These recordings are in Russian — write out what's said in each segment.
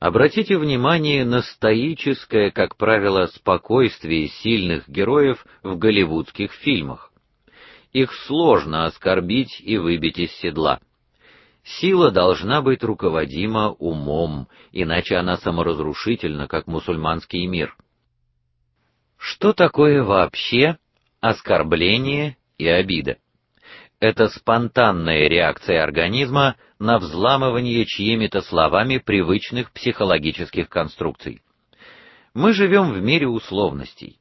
Обратите внимание на стоическое, как правило, спокойствие сильных героев в голливудских фильмах. Их сложно оскорбить и выбить из седла. Сила должна быть руководима умом, иначе она саморазрушительна, как мусульманский мир. Что такое вообще оскорбление и обида? Это спонтанная реакция организма на взламывание чьими-то словами привычных психологических конструкций. Мы живем в мире условностей.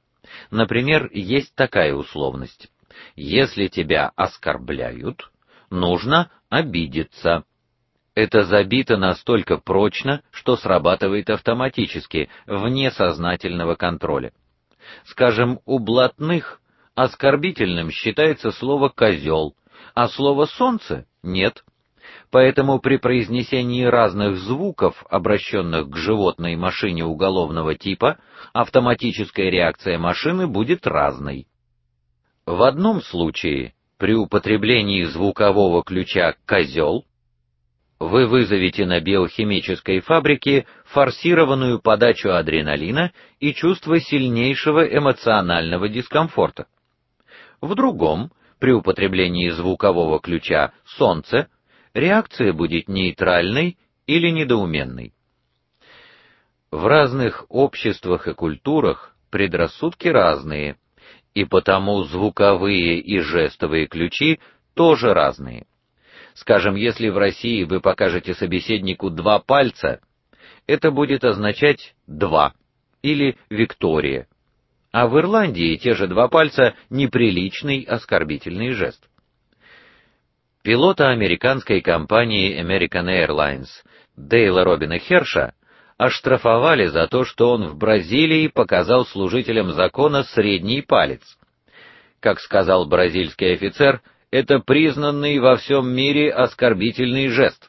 Например, есть такая условность: если тебя оскорбляют, нужно обидеться. Это забито настолько прочно, что срабатывает автоматически, вне сознательного контроля. Скажем, у блатных оскорбительным считается слово козел, а слово солнце нет. Поэтому при произнесении разных звуков, обращенных к животной машине уголовного типа, автоматическая реакция машины будет разной. В одном случае, при употреблении звукового ключа козел, вы вызовете на биохимической фабрике форсированную подачу адреналина и чувство сильнейшего эмоционального дискомфорта. В другом при употреблении звукового ключа солнце реакция будет нейтральной или недоуменной. В разных обществах и культурах предрассудки разные, и потому звуковые и жестовые ключи тоже разные. Скажем, если в России вы покажете собеседнику два пальца, это будет означать два или Виктория а в Ирландии те же два пальца неприличный оскорбительный жест. Пилота американской компании American Airlines Дейла Робина Херша оштрафовали за то, что он в Бразилии показал служителям закона средний палец. Как сказал бразильский офицер, это признанный во всем мире оскорбительный жест.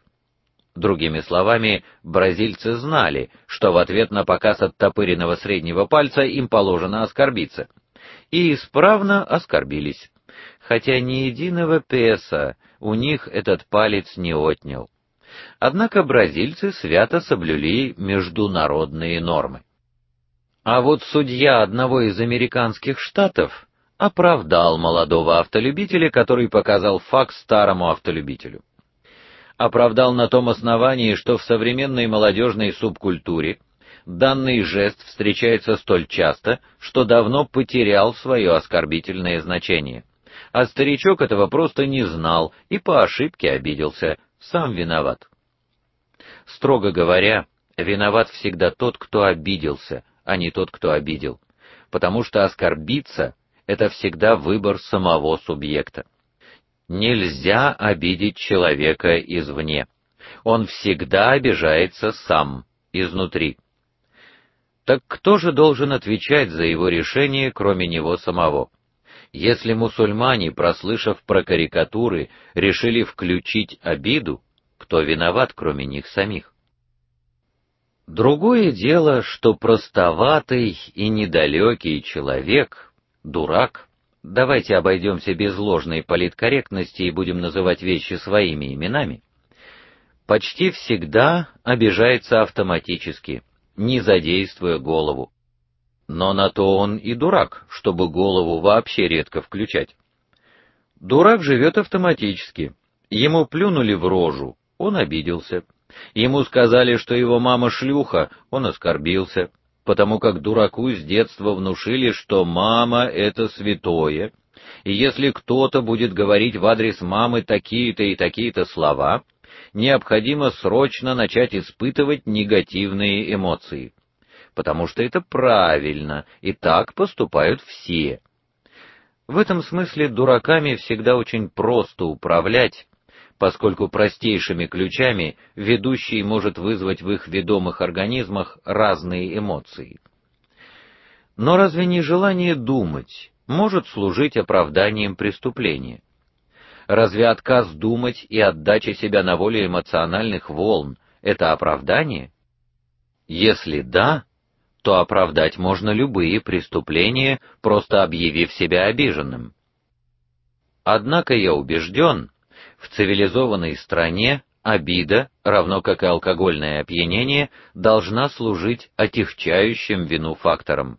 Другими словами, бразильцы знали, что в ответ на показ оттопыренного среднего пальца им положено оскорбиться, и исправно оскорбились. Хотя ни единого песа у них этот палец не отнял. Однако бразильцы свято соблюли международные нормы. А вот судья одного из американских штатов оправдал молодого автолюбителя, который показал факт старому автолюбителю оправдал на том основании, что в современной молодежной субкультуре данный жест встречается столь часто, что давно потерял свое оскорбительное значение. А старичок этого просто не знал и по ошибке обиделся, сам виноват. Строго говоря, виноват всегда тот, кто обиделся, а не тот, кто обидел, потому что оскорбиться это всегда выбор самого субъекта. Нельзя обидеть человека извне. Он всегда обижается сам, изнутри. Так кто же должен отвечать за его решение, кроме него самого? Если мусульмане, прослышав про карикатуры, решили включить обиду, кто виноват, кроме них самих? Другое дело, что простоватый и недалекий человек, дурак, давайте обойдемся без ложной политкорректности и будем называть вещи своими именами, почти всегда обижается автоматически, не задействуя голову. Но на то он и дурак, чтобы голову вообще редко включать. Дурак живет автоматически. Ему плюнули в рожу, он обиделся. Ему сказали, что его мама шлюха, он оскорбился потому как дураку с детства внушили, что мама это святое, и если кто-то будет говорить в адрес мамы такие-то и такие-то слова, необходимо срочно начать испытывать негативные эмоции, потому что это правильно, и так поступают все. В этом смысле дураками всегда очень просто управлять, поскольку простейшими ключами ведущий может вызвать в их ведомых организмах разные эмоции. Но разве не желание думать может служить оправданием преступления? Разве отказ думать и отдача себя на волю эмоциональных волн это оправдание? Если да, то оправдать можно любые преступления, просто объявив себя обиженным. Однако я убежден, в цивилизованной стране Обида, равно как и алкогольное опьянение, должна служить отягчающим вину фактором.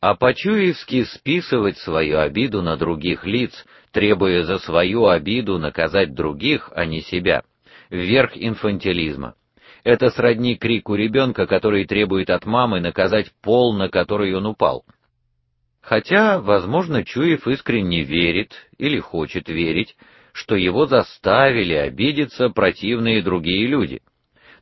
А по-чуевски списывать свою обиду на других лиц, требуя за свою обиду наказать других, а не себя, верх инфантилизма. Это сродни крику ребенка, который требует от мамы наказать пол, на который он упал. Хотя, возможно, Чуев искренне верит или хочет верить, что его заставили обидеться противные другие люди.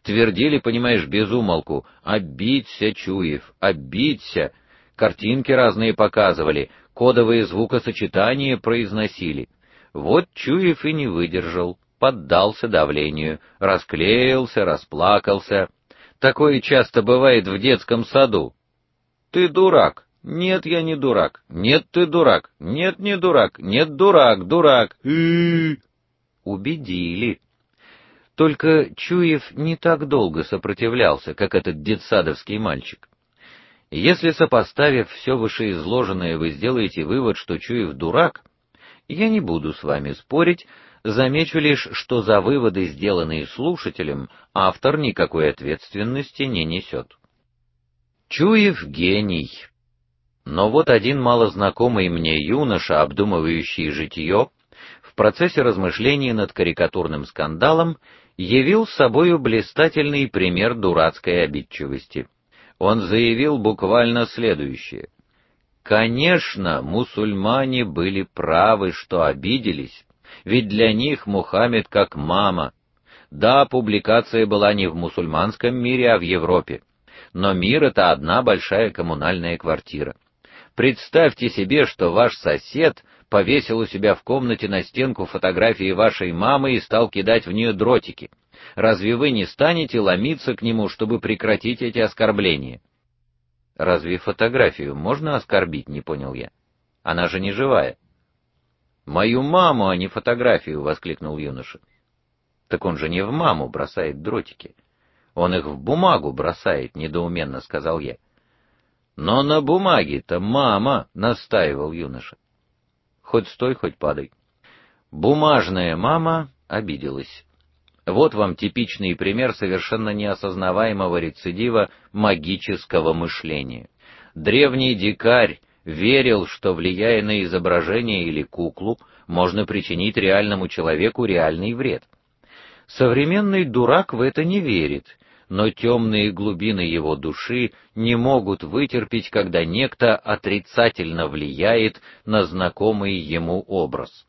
Твердили, понимаешь, без умолку: "Обидься, Чуев, обидься". Картинки разные показывали, кодовые звукосочетания произносили. Вот Чуев и не выдержал, поддался давлению, расклеился, расплакался. Такое часто бывает в детском саду. Ты дурак, нет, я не дурак. Нет, ты дурак. Нет, не дурак. Нет, дурак, дурак. И убедили. Только Чуев не так долго сопротивлялся, как этот детсадовский мальчик. Если сопоставив все вышеизложенное, вы сделаете вывод, что Чуев дурак, я не буду с вами спорить, замечу лишь, что за выводы, сделанные слушателем, автор никакой ответственности не несет. Чуев гений, но вот один малознакомый мне юноша, обдумывающий житие, в процессе размышлений над карикатурным скандалом явил собою блистательный пример дурацкой обидчивости. Он заявил буквально следующее: Конечно, мусульмане были правы, что обиделись, ведь для них Мухаммед как мама. Да, публикация была не в мусульманском мире, а в Европе. Но мир это одна большая коммунальная квартира. Представьте себе, что ваш сосед повесил у себя в комнате на стенку фотографии вашей мамы и стал кидать в нее дротики. Разве вы не станете ломиться к нему, чтобы прекратить эти оскорбления? Разве фотографию можно оскорбить, не понял я. Она же не живая. Мою маму, а не фотографию, воскликнул юноша. Так он же не в маму бросает дротики. Он их в бумагу бросает, недоуменно сказал я. Но на бумаге-то мама, настаивал юноша. Хоть стой, хоть падай. Бумажная мама обиделась. Вот вам типичный пример совершенно неосознаваемого рецидива магического мышления. Древний дикарь верил, что влияя на изображение или куклу, можно причинить реальному человеку реальный вред. Современный дурак в это не верит но темные глубины его души не могут вытерпеть, когда некто отрицательно влияет на знакомый ему образ.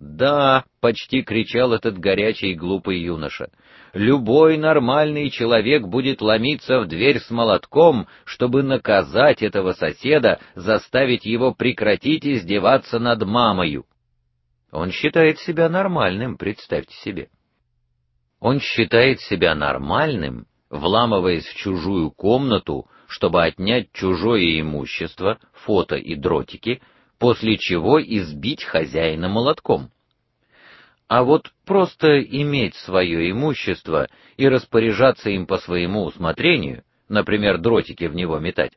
Да, почти кричал этот горячий глупый юноша. Любой нормальный человек будет ломиться в дверь с молотком, чтобы наказать этого соседа, заставить его прекратить издеваться над мамою. Он считает себя нормальным, представьте себе. Он считает себя нормальным, вламываясь в чужую комнату, чтобы отнять чужое имущество, фото и дротики, после чего избить хозяина молотком. А вот просто иметь свое имущество и распоряжаться им по своему усмотрению, например, дротики в него метать,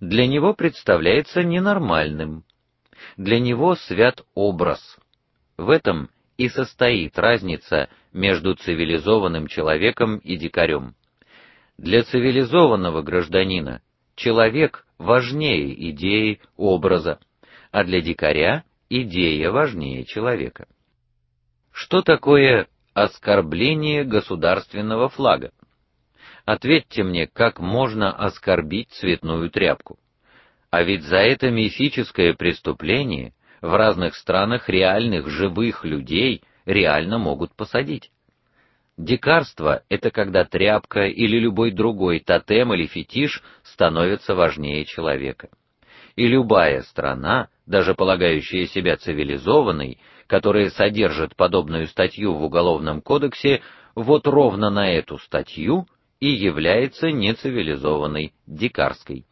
для него представляется ненормальным. Для него свят образ. В этом и состоит разница между цивилизованным человеком и дикарем. Для цивилизованного гражданина человек важнее идеи, образа, а для дикаря идея важнее человека. Что такое оскорбление государственного флага? Ответьте мне, как можно оскорбить цветную тряпку? А ведь за это мифическое преступление в разных странах реальных живых людей реально могут посадить. Дикарство это когда тряпка или любой другой тотем или фетиш становится важнее человека. И любая страна, даже полагающая себя цивилизованной, которая содержит подобную статью в уголовном кодексе, вот ровно на эту статью и является нецивилизованной, дикарской.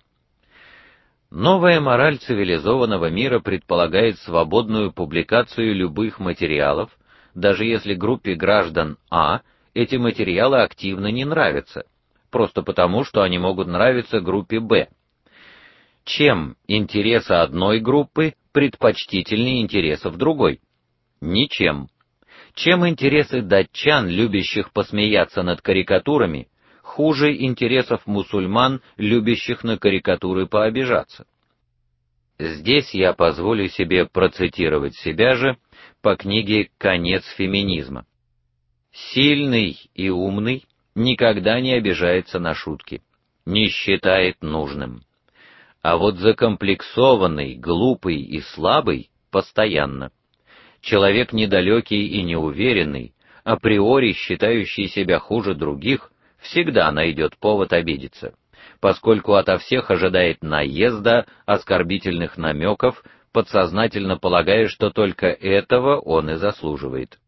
Новая мораль цивилизованного мира предполагает свободную публикацию любых материалов, даже если группе граждан А эти материалы активно не нравятся, просто потому, что они могут нравиться группе Б. Чем интересы одной группы предпочтительнее интересов другой? Ничем. Чем интересы датчан, любящих посмеяться над карикатурами, хуже интересов мусульман, любящих на карикатуры пообижаться? Здесь я позволю себе процитировать себя же по книге Конец феминизма. Сильный и умный никогда не обижается на шутки, не считает нужным. А вот закомплексованный, глупый и слабый постоянно. Человек недалекий и неуверенный, априори считающий себя хуже других, всегда найдет повод обидеться, поскольку ото всех ожидает наезда, оскорбительных намеков, подсознательно полагая, что только этого он и заслуживает.